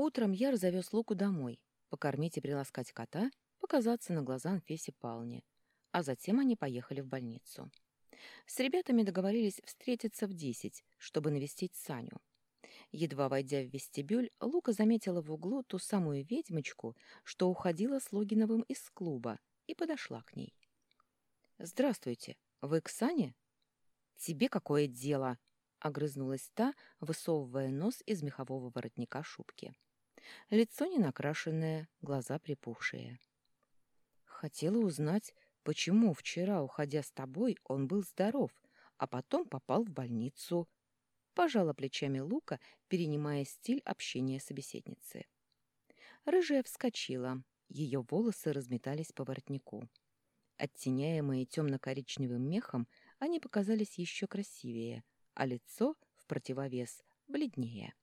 Утром Яр завез Луку домой, покормить и приласкать кота, показаться на глаза Анфисе Палне, а затем они поехали в больницу. С ребятами договорились встретиться в десять, чтобы навестить Саню. Едва войдя в вестибюль, Лука заметила в углу ту самую ведьмочку, что уходила с Логиновым из клуба, и подошла к ней. «Здравствуйте. Вы к Сане?» «Тебе какое дело?» — огрызнулась та, высовывая нос из мехового воротника шубки. Лицо не накрашенное, глаза припухшие. «Хотела узнать, почему вчера, уходя с тобой, он был здоров, а потом попал в больницу?» Пожала плечами Лука, перенимая стиль общения собеседницы. Рыжая вскочила, ее волосы разметались по воротнику. Оттеняемые темно-коричневым мехом, они показались еще красивее, а лицо, в противовес, бледнее.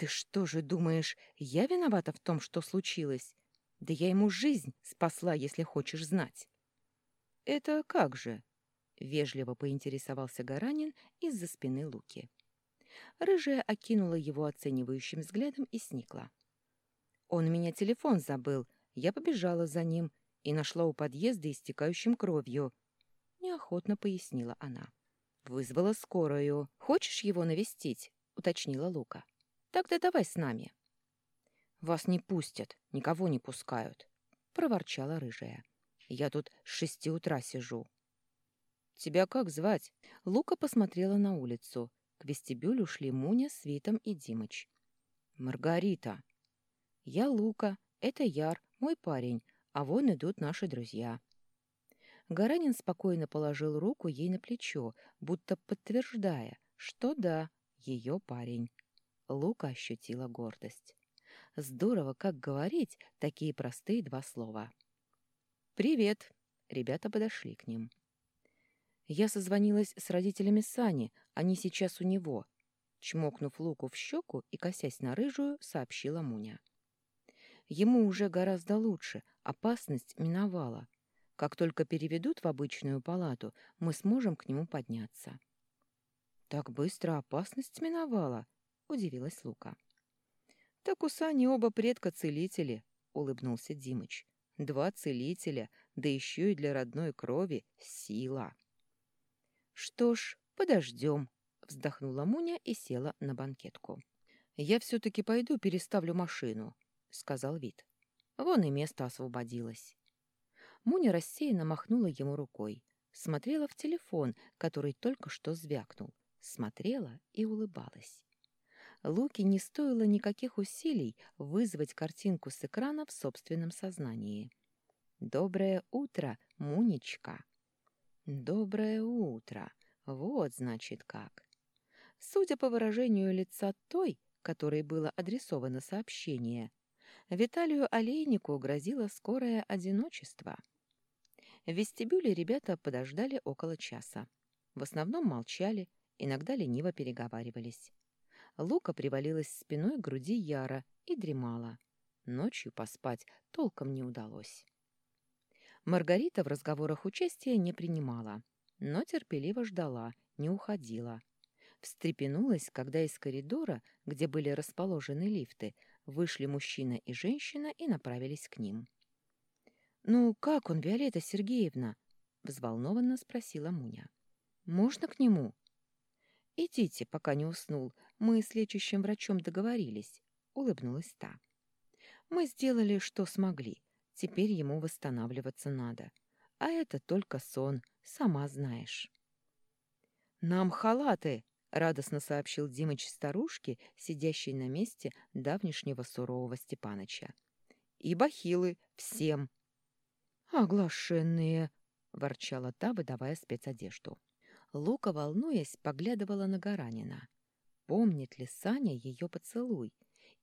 «Ты что же думаешь, я виновата в том, что случилось? Да я ему жизнь спасла, если хочешь знать». «Это как же?» — вежливо поинтересовался Гаранин из-за спины Луки. Рыжая окинула его оценивающим взглядом и сникла. Он у меня телефон забыл. Я побежала за ним и нашла у подъезда истекающим кровью. Неохотно пояснила она. Вызвала скорую. Хочешь его навестить? Уточнила Лука. Тогда давай с нами. Вас не пустят, никого не пускают, проворчала рыжая. Я тут с шести утра сижу. Тебя как звать? Лука посмотрела на улицу. К вестибюлю шли Муня с Витом и Димыч. Маргарита, я Лука, это Яр, мой парень, а вон идут наши друзья. Гаранин спокойно положил руку ей на плечо, будто подтверждая, что да, ее парень. Лука ощутила гордость. Здорово, как говорить такие простые два слова. «Привет!» Ребята подошли к ним. Я созвонилась с родителями Сани, они сейчас у него. Чмокнув Луку в щеку и косясь на рыжую, сообщила Муня. Ему уже гораздо лучше, опасность миновала. Как только переведут в обычную палату, мы сможем к нему подняться. «Так быстро опасность миновала?» — удивилась Лука. «Так у Сани оба предка-целители», — улыбнулся Димыч. «Два целителя, да еще и для родной крови сила». «Что ж, подождем», — вздохнула Муня и села на банкетку. «Я все-таки пойду переставлю машину. — сказал Вит. Вон и место освободилось. Муня рассеянно махнула ему рукой, смотрела в телефон, который только что звякнул, смотрела и улыбалась. Луке не стоило никаких усилий вызвать картинку с экрана в собственном сознании. «Доброе утро, Мунечка!» «Доброе утро! Вот, значит, как!» Судя по выражению лица той, которой было адресовано сообщение, Виталию Олейнику грозило скорое одиночество. В вестибюле ребята подождали около часа. В основном молчали, иногда лениво переговаривались. Лука привалилась спиной к груди Яра и дремала. Ночью поспать толком не удалось. Маргарита в разговорах участия не принимала, но терпеливо ждала, не уходила. Встрепенулась, когда из коридора, где были расположены лифты, Вышли мужчина и женщина и направились к ним. «Ну, как он, Виолетта Сергеевна?» — взволнованно спросила Муня. «Можно к нему?» «Идите, пока не уснул. Мы с лечащим врачом договорились», — улыбнулась та. «Мы сделали, что смогли. Теперь ему восстанавливаться надо. А это только сон, сама знаешь». «Нам халаты!» — радостно сообщил Димыч старушке, сидящей на месте давнишнего сурового Степаныча. «И бахилы всем!» «Оглашенные!» — ворчала та, выдавая спецодежду. Лука, волнуясь, поглядывала на Гаранина. Помнит ли Саня ее поцелуй?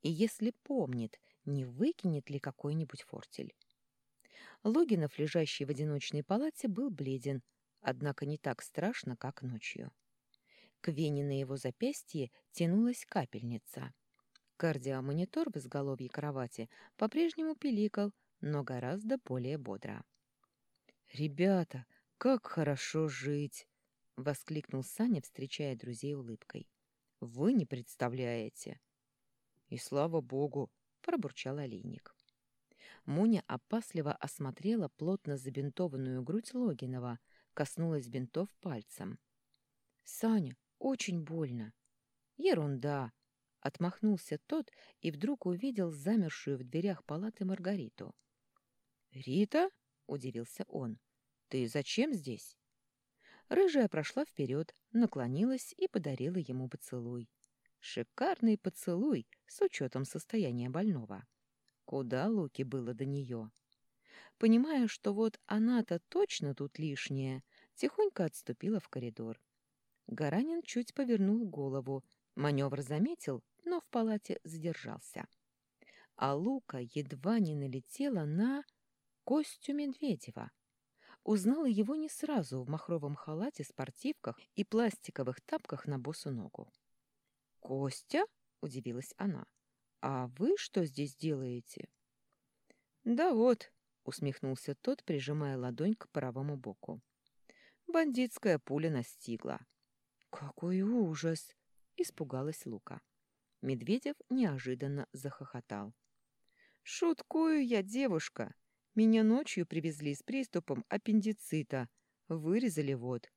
И если помнит, не выкинет ли какой-нибудь фортель? Логинов, лежащий в одиночной палате, был бледен, однако не так страшно, как ночью. К вене на его запястье тянулась капельница. Кардиомонитор в изголовье кровати по-прежнему пиликал, но гораздо более бодро. «Ребята, как хорошо жить!» — воскликнул Саня, встречая друзей улыбкой. «Вы не представляете!» И слава богу, пробурчал олейник. Муня опасливо осмотрела плотно забинтованную грудь Логинова, коснулась бинтов пальцем. «Саня, очень больно». «Ерунда!» — отмахнулся тот и вдруг увидел замершую в дверях палаты Маргариту. «Рита?» — удивился он. «Ты зачем здесь?» Рыжая прошла вперед, наклонилась и подарила ему поцелуй. Шикарный поцелуй с учетом состояния больного. Куда Луки было до нее? Понимая, что вот она-то точно тут лишняя, тихонько отступила в коридор. Гаранин чуть повернул голову, маневр заметил, но в палате задержался. А Лука едва не налетела на Костю Медведева. Узнала его не сразу в махровом халате, спортивках и пластиковых тапках на босу ногу. «Костя?» — удивилась она. «А вы что здесь делаете?» «Да вот», — усмехнулся тот, прижимая ладонь к правому боку. «Бандитская пуля настигла». «Какой ужас!» — испугалась Лука. Медведев неожиданно захохотал. «Шуткую я, девушка. Меня ночью привезли с приступом аппендицита. Вырезали вот.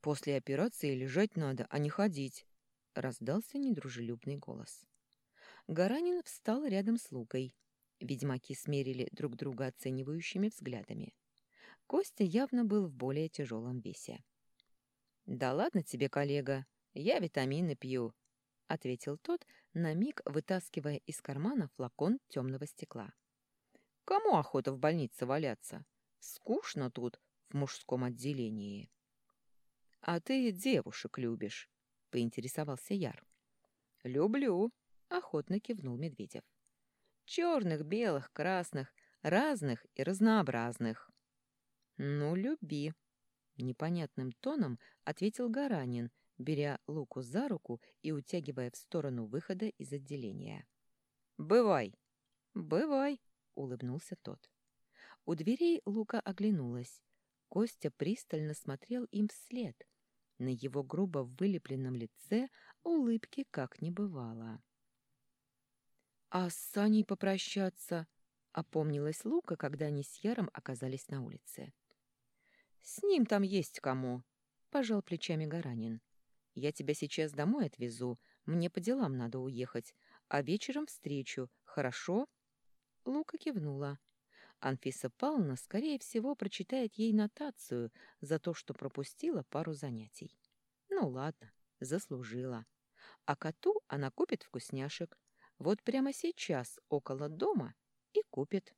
После операции лежать надо, а не ходить», — раздался недружелюбный голос. Гаранин встал рядом с Лукой. Ведьмаки смерили друг друга оценивающими взглядами. Костя явно был в более тяжелом весе. «Да ладно тебе, коллега, я витамины пью», — ответил тот, на миг вытаскивая из кармана флакон темного стекла. «Кому охота в больнице валяться? Скучно тут, в мужском отделении». «А ты девушек любишь?» — поинтересовался Яр. «Люблю», охотно кивнул Медведев. Черных, белых, красных, разных и разнообразных. Ну, люби, непонятным тоном ответил Гаранин, беря Луку за руку и утягивая в сторону выхода из отделения. Бывай. Бывай, улыбнулся тот. У дверей Лука оглянулась. Костя пристально смотрел им вслед. На его грубо вылепленном лице улыбки как не бывало. «А с Саней попрощаться?» — опомнилась Лука, когда они с Яром оказались на улице. «С ним там есть кому», — пожал плечами Гаранин. «Я тебя сейчас домой отвезу, мне по делам надо уехать, а вечером встречу, хорошо?» Лука кивнула. Анфиса Павловна, скорее всего, прочитает ей нотацию за то, что пропустила пару занятий. Ну ладно, заслужила. А коту она купит вкусняшек, вот прямо сейчас около дома и купит.